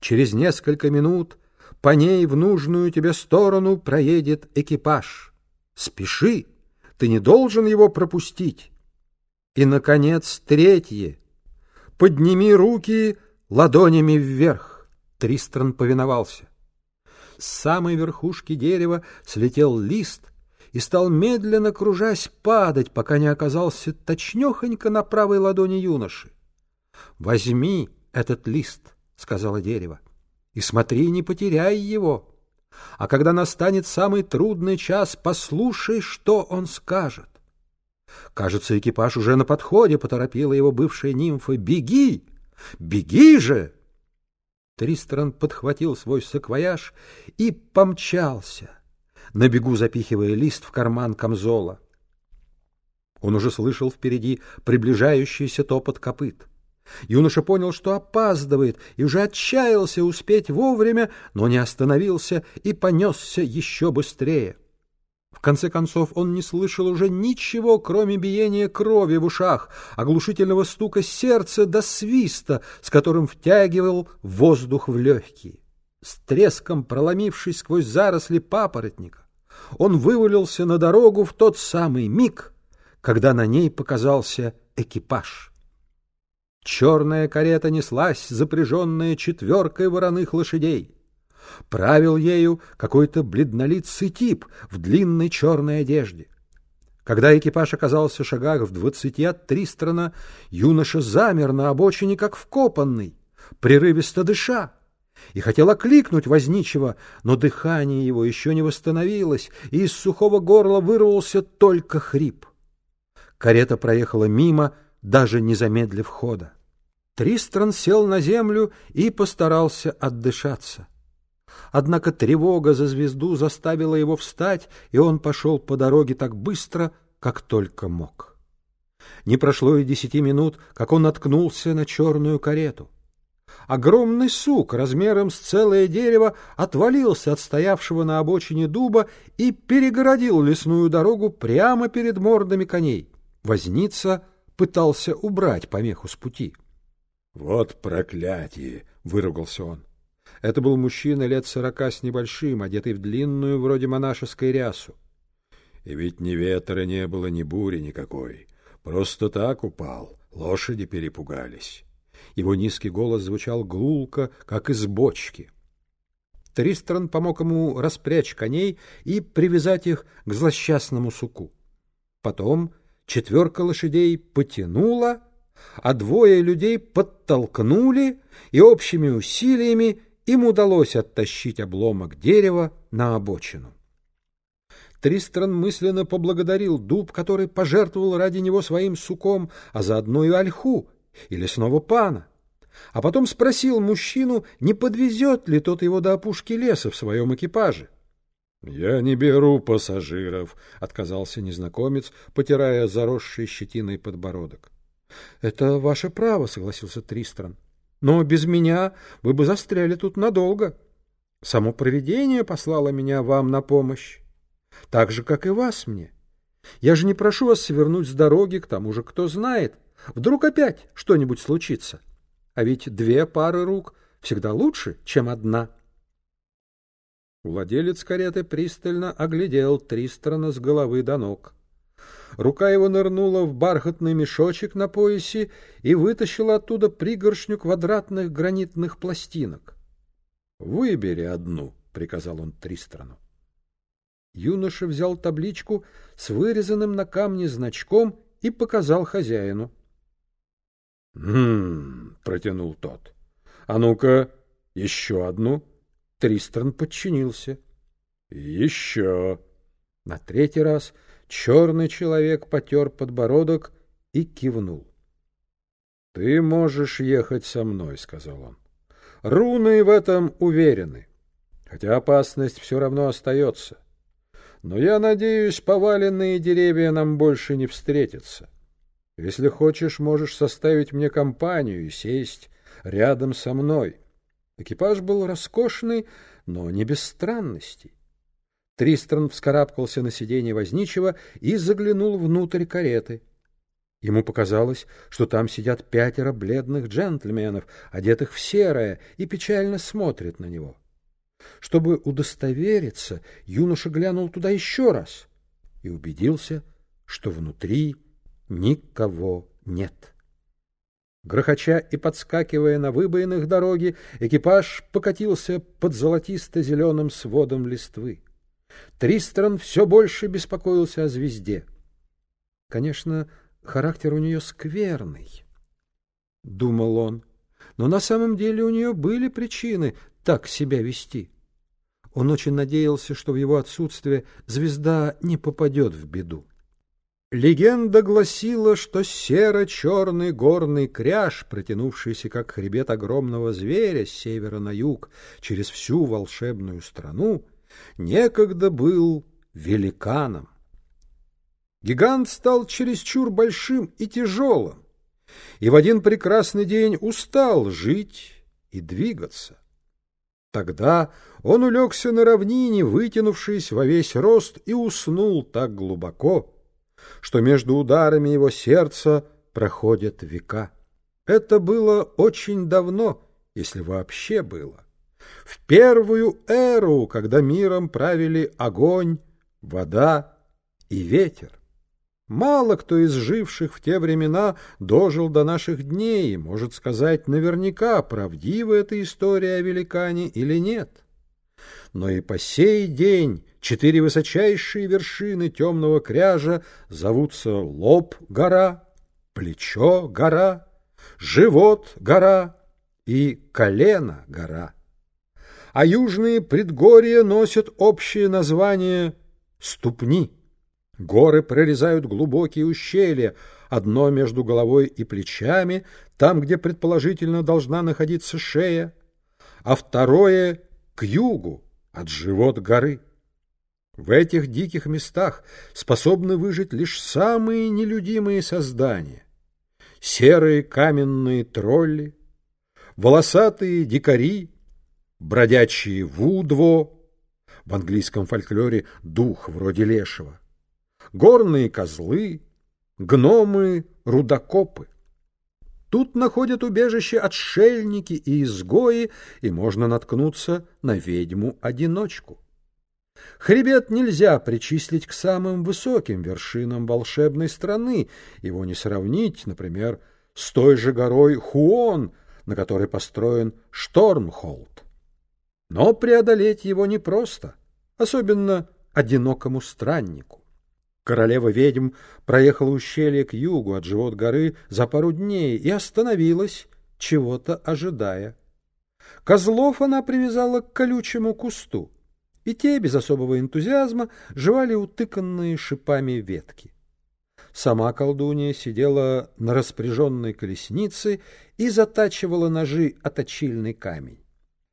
Через несколько минут по ней в нужную тебе сторону проедет экипаж. Спеши, ты не должен его пропустить. И, наконец, третье. Подними руки ладонями вверх. Тристран повиновался. С самой верхушки дерева слетел лист и стал медленно, кружась, падать, пока не оказался точнехонько на правой ладони юноши. — Возьми этот лист, — сказала дерево, — и смотри, не потеряй его. А когда настанет самый трудный час, послушай, что он скажет. Кажется, экипаж уже на подходе, — поторопила его бывшая нимфа. — Беги! Беги же! Тристран подхватил свой саквояж и помчался, на бегу запихивая лист в карман камзола. Он уже слышал впереди приближающийся топот копыт. Юноша понял, что опаздывает, и уже отчаялся успеть вовремя, но не остановился и понесся еще быстрее. В конце концов он не слышал уже ничего, кроме биения крови в ушах, оглушительного стука сердца до свиста, с которым втягивал воздух в легкие. С треском проломившись сквозь заросли папоротника, он вывалился на дорогу в тот самый миг, когда на ней показался экипаж. Черная карета неслась, запряженная четверкой вороных лошадей. Правил ею какой-то бледнолицый тип в длинной черной одежде. Когда экипаж оказался в шагах в двадцати от Тристрана, юноша замер на обочине, как вкопанный, прерывисто дыша, и хотел окликнуть возничего, но дыхание его еще не восстановилось, и из сухого горла вырвался только хрип. Карета проехала мимо, даже не замедлив хода. Тристран сел на землю и постарался отдышаться. Однако тревога за звезду заставила его встать, и он пошел по дороге так быстро, как только мог. Не прошло и десяти минут, как он наткнулся на черную карету. Огромный сук размером с целое дерево отвалился от стоявшего на обочине дуба и перегородил лесную дорогу прямо перед мордами коней. Возница пытался убрать помеху с пути. — Вот проклятие! — выругался он. Это был мужчина лет сорока с небольшим, одетый в длинную, вроде монашеской рясу. И ведь ни ветра не было, ни бури никакой. Просто так упал, лошади перепугались. Его низкий голос звучал гулко, как из бочки. Тристран помог ему распрячь коней и привязать их к злосчастному суку. Потом четверка лошадей потянула, а двое людей подтолкнули и общими усилиями им удалось оттащить обломок дерева на обочину. Тристран мысленно поблагодарил дуб, который пожертвовал ради него своим суком, а заодно и ольху, и лесного пана. А потом спросил мужчину, не подвезет ли тот его до опушки леса в своем экипаже. — Я не беру пассажиров, — отказался незнакомец, потирая заросший щетиной подбородок. — Это ваше право, — согласился Тристран. Но без меня вы бы застряли тут надолго. Само провидение послало меня вам на помощь, так же, как и вас мне. Я же не прошу вас свернуть с дороги, к тому же, кто знает, вдруг опять что-нибудь случится. А ведь две пары рук всегда лучше, чем одна. Владелец кареты пристально оглядел Тристрана с головы до ног. Рука его нырнула в бархатный мешочек на поясе и вытащила оттуда пригоршню квадратных гранитных пластинок. — Выбери одну, — приказал он Тристрану. Юноша взял табличку с вырезанным на камне значком и показал хозяину. «Хм...» — протянул тот. «А ну-ка, еще одну». Тристран подчинился. «Еще». На третий раз черный человек потер подбородок и кивнул. — Ты можешь ехать со мной, — сказал он. — Руны в этом уверены, хотя опасность все равно остается. Но я надеюсь, поваленные деревья нам больше не встретятся. Если хочешь, можешь составить мне компанию и сесть рядом со мной. Экипаж был роскошный, но не без странностей. Тристран вскарабкался на сиденье возничего и заглянул внутрь кареты. Ему показалось, что там сидят пятеро бледных джентльменов, одетых в серое, и печально смотрят на него. Чтобы удостовериться, юноша глянул туда еще раз и убедился, что внутри никого нет. Грохоча и подскакивая на выбоинах дороги, экипаж покатился под золотисто-зеленым сводом листвы. Тристран все больше беспокоился о звезде. Конечно, характер у нее скверный, — думал он, но на самом деле у нее были причины так себя вести. Он очень надеялся, что в его отсутствие звезда не попадет в беду. Легенда гласила, что серо-черный горный кряж, протянувшийся как хребет огромного зверя с севера на юг через всю волшебную страну, некогда был великаном. Гигант стал чересчур большим и тяжелым, и в один прекрасный день устал жить и двигаться. Тогда он улегся на равнине, вытянувшись во весь рост, и уснул так глубоко, что между ударами его сердца проходят века. Это было очень давно, если вообще было. В первую эру, когда миром правили огонь, вода и ветер. Мало кто из живших в те времена дожил до наших дней и может сказать наверняка, правдива эта история о великане или нет. Но и по сей день четыре высочайшие вершины темного кряжа зовутся Лоб-гора, Плечо-гора, Живот-гора и Колено-гора. А южные предгорья носят общее название Ступни. Горы прорезают глубокие ущелья, одно между головой и плечами, там, где предположительно должна находиться шея, а второе — к югу, от живот горы. В этих диких местах способны выжить лишь самые нелюдимые создания. Серые каменные тролли, волосатые дикари, бродячие вудво, в английском фольклоре дух вроде лешего, горные козлы, гномы, рудокопы. Тут находят убежище отшельники и изгои, и можно наткнуться на ведьму-одиночку. Хребет нельзя причислить к самым высоким вершинам волшебной страны, его не сравнить, например, с той же горой Хуон, на которой построен Штормхолд. Но преодолеть его непросто, особенно одинокому страннику. Королева-ведьм проехала ущелье к югу от живот горы за пару дней и остановилась, чего-то ожидая. Козлов она привязала к колючему кусту, и те, без особого энтузиазма, жевали утыканные шипами ветки. Сама колдунья сидела на распряженной колеснице и затачивала ножи о камень.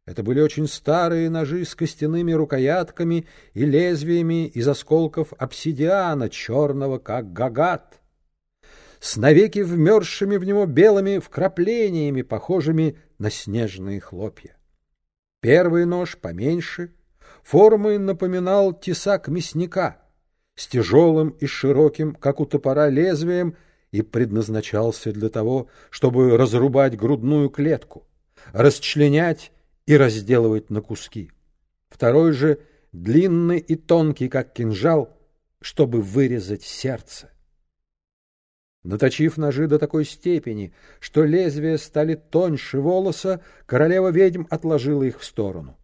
Это были очень старые ножи с костяными рукоятками и лезвиями из осколков обсидиана, черного, как гагат, с навеки вмерзшими в него белыми вкраплениями, похожими на снежные хлопья. Первый нож поменьше, формой напоминал тесак мясника, с тяжелым и широким, как у топора, лезвием, и предназначался для того, чтобы разрубать грудную клетку, расчленять и разделывать на куски. Второй же длинный и тонкий, как кинжал, чтобы вырезать сердце. Наточив ножи до такой степени, что лезвия стали тоньше волоса, королева-ведьм отложила их в сторону.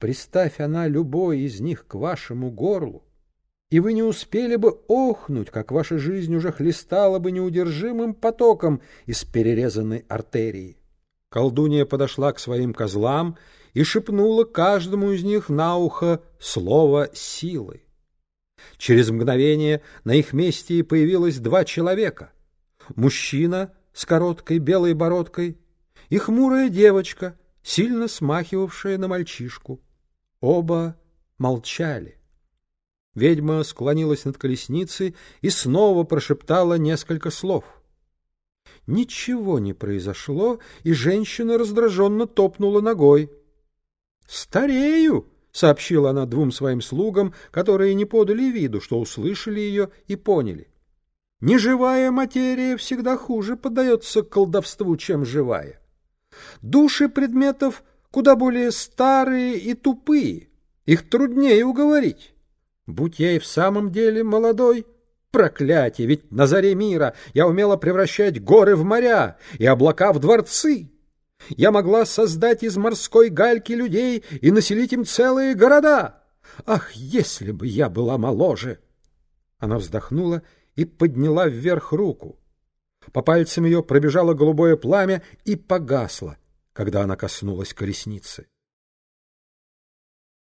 Приставь она любой из них к вашему горлу, и вы не успели бы охнуть, как ваша жизнь уже хлестала бы неудержимым потоком из перерезанной артерии. Колдунья подошла к своим козлам и шепнула каждому из них на ухо слово силы. Через мгновение на их месте появилось два человека. Мужчина с короткой белой бородкой и хмурая девочка, сильно смахивавшая на мальчишку. Оба молчали. Ведьма склонилась над колесницей и снова прошептала несколько слов — Ничего не произошло, и женщина раздраженно топнула ногой. «Старею!» — сообщила она двум своим слугам, которые не подали виду, что услышали ее и поняли. Неживая материя всегда хуже поддается колдовству, чем живая. Души предметов куда более старые и тупые, их труднее уговорить. Будь я и в самом деле молодой, проклятие, ведь на заре мира я умела превращать горы в моря и облака в дворцы. Я могла создать из морской гальки людей и населить им целые города. Ах, если бы я была моложе! Она вздохнула и подняла вверх руку. По пальцам ее пробежало голубое пламя и погасло, когда она коснулась колесницы.